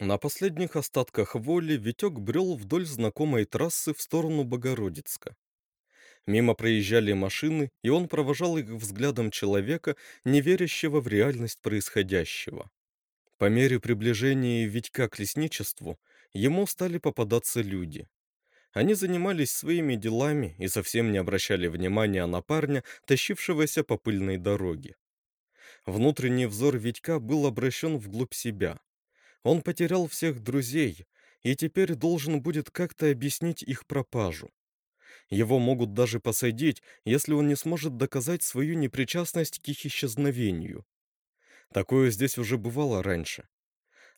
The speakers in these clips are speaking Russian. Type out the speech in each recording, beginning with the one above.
На последних остатках воли Витек брел вдоль знакомой трассы в сторону Богородицка. Мимо проезжали машины, и он провожал их взглядом человека, не верящего в реальность происходящего. По мере приближения Витька к лесничеству, ему стали попадаться люди. Они занимались своими делами и совсем не обращали внимания на парня, тащившегося по пыльной дороге. Внутренний взор Витька был обращен вглубь себя. Он потерял всех друзей и теперь должен будет как-то объяснить их пропажу. Его могут даже посадить, если он не сможет доказать свою непричастность к их исчезновению. Такое здесь уже бывало раньше.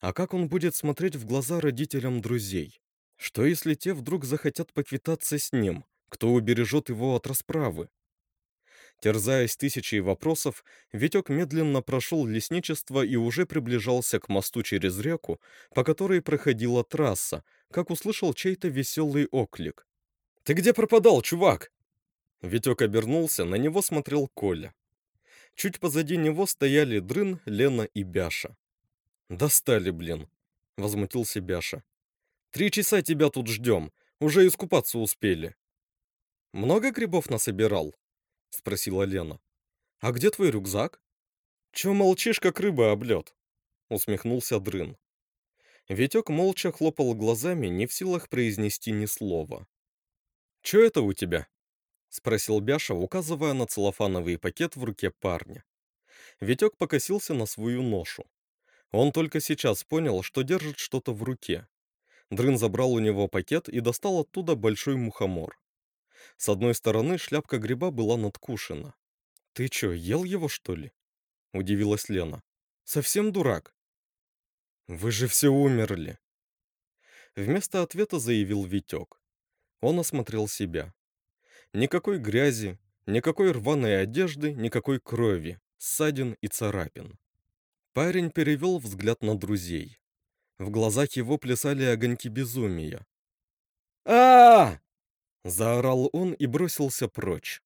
А как он будет смотреть в глаза родителям друзей? Что если те вдруг захотят поквитаться с ним? Кто убережет его от расправы? Терзаясь тысячей вопросов, Витек медленно прошел лесничество и уже приближался к мосту через реку, по которой проходила трасса, как услышал чей-то веселый оклик. «Ты где пропадал, чувак?» Витек обернулся, на него смотрел Коля. Чуть позади него стояли Дрын, Лена и Бяша. «Достали, блин!» — возмутился Бяша. «Три часа тебя тут ждем, уже искупаться успели». «Много грибов насобирал?» — спросила Лена. «А где твой рюкзак?» «Чё молчишь, как рыба об лёд?» — усмехнулся Дрын. Витёк молча хлопал глазами, не в силах произнести ни слова. «Чё это у тебя?» — спросил Бяша, указывая на целлофановый пакет в руке парня. Витёк покосился на свою ношу. Он только сейчас понял, что держит что-то в руке. Дрын забрал у него пакет и достал оттуда большой мухомор. С одной стороны шляпка гриба была надкушена. «Ты чё, ел его, что ли?» — удивилась Лена. «Совсем дурак?» «Вы же все умерли!» Вместо ответа заявил Витек. Он осмотрел себя. Никакой грязи, никакой рваной одежды, никакой крови, ссадин и царапин. Парень перевел взгляд на друзей. В глазах его плясали огоньки безумия. а, -а, -а Заорал он и бросился прочь.